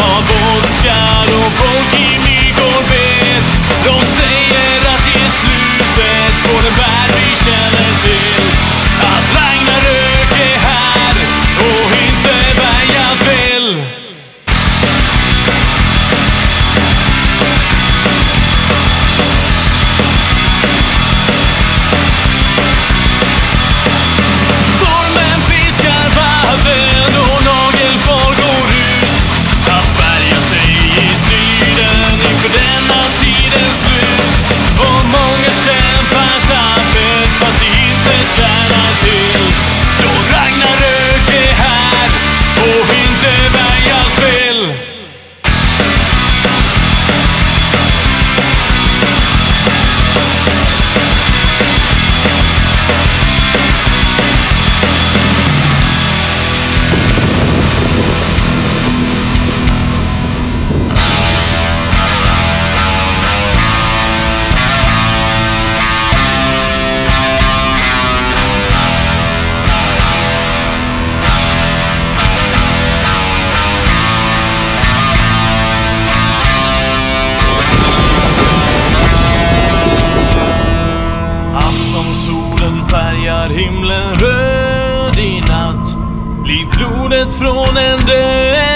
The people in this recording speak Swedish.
vou buscar. Blir blodet från en död